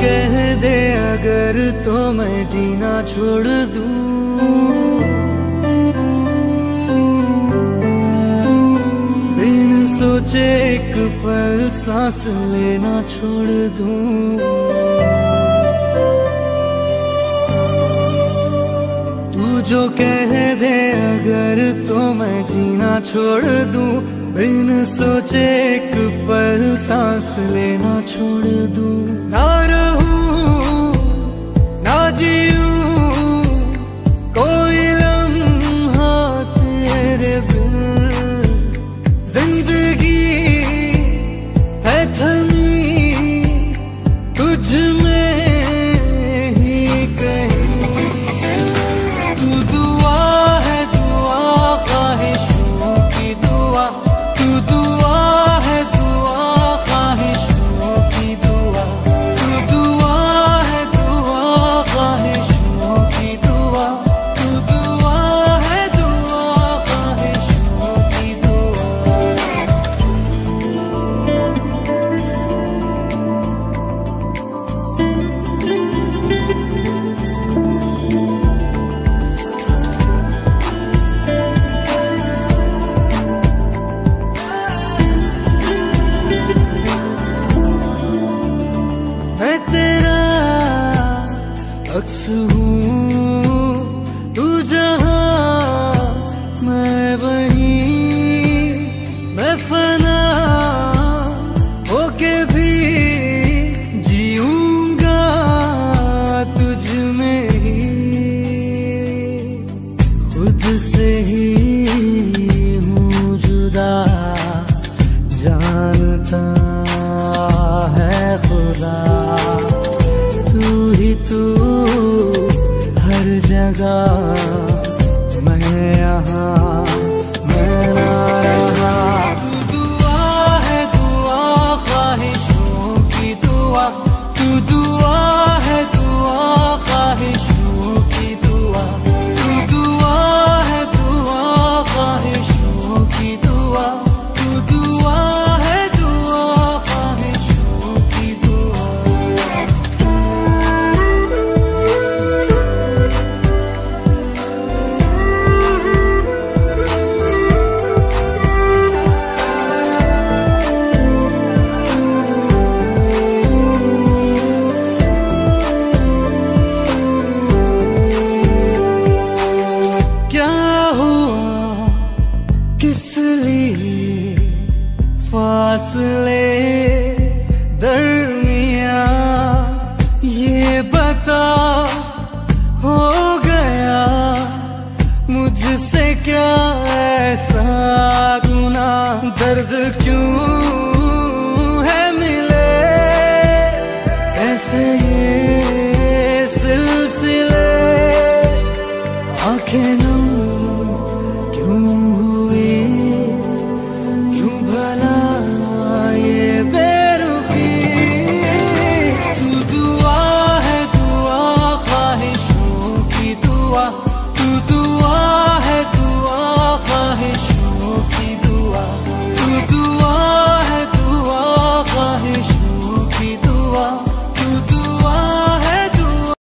कह दे, अगर तो मैं जीना छोड़ दूँ। सोचे एक पल सांस लेना छोड़ दूँ। तू जो कह दे, अगर तो मैं जीना छोड़ दूँ। बिन सोचे एक पल सांस लेना छोड़ दूँ। ना रहूँ dia. अक्स हूँ। तू जहाँ मैं वहीं, मैं फना होके भी जीऊँगा तुझ में ही। खुद से ही हूँ जुदा, जानता है खुदा। dua, do dua. फासले दरमिया ये बता हो गया मुझसे क्या ऐसा गुना दर्द